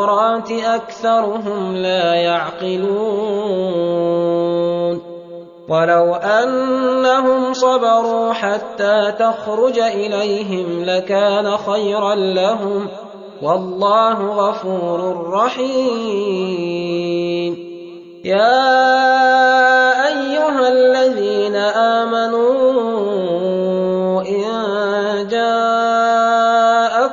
الحجرات أكثرهم لا يعقلون. ولو أنهم صبروا حتى تخرج إليهم لكان خيرا لهم ۖ. والله غفور رحيم. يا أيها الذين آمنوا إن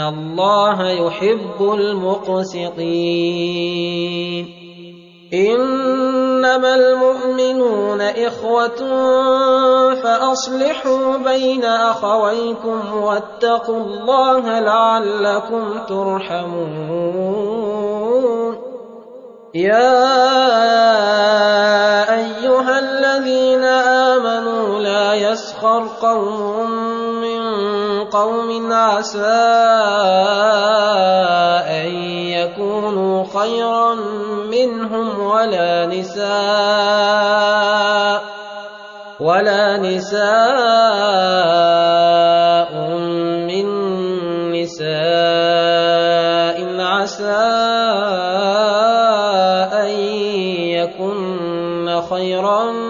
الله يحب المقسطين إنما المؤمنون إخوة فأصلحوا بين أخويكم واتقوا الله لعلكم ترحمون يا أيها الذين آمنوا لا يسخر قوم قوم عسى أن يكونوا خيرا منهم ولا نساء ولا نساء من نساء عسى أن يكن خيرا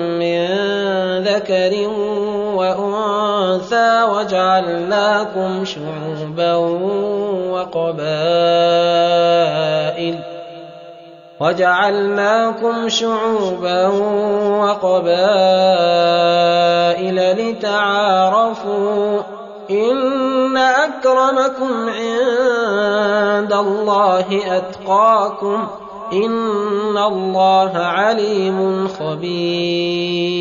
ذكر وأنثى وجعلناكم شعوبا وقبائل وجعلناكم شعوبا وقبائل لتعارفوا إن أكرمكم عند الله أتقاكم إن الله عليم خبير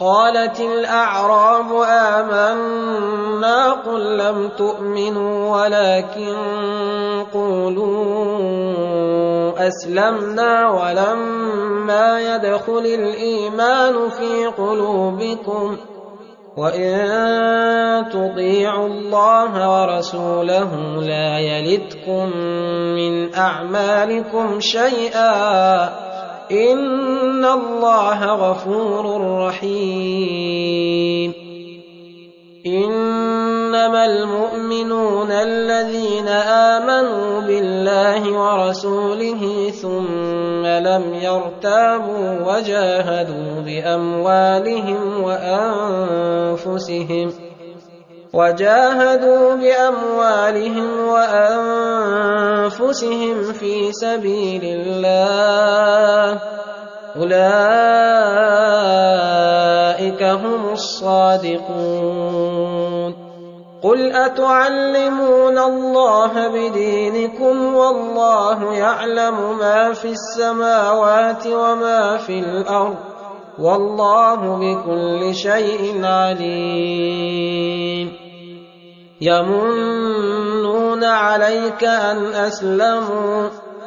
قالت الأعراب آمنا قل لم تؤمنوا ولكن قولوا أسلمنا ولما يدخل الإيمان في قلوبكم وإن تطيعوا الله ورسوله لا يلتكم من أعمالكم شيئا إن الله غفور رحيم إنما المؤمنون الذين آمنوا بالله ورسوله ثم لم يرتابوا وجاهدوا بأموالهم وأنفسهم وجاهدوا بأموالهم وأنفسهم في سبيل الله أولئك هم الصادقون. قل أتعلمون الله بدينكم والله يعلم ما في السماوات وما في الأرض والله بكل شيء عليم. يمنون عليك أن أسلموا.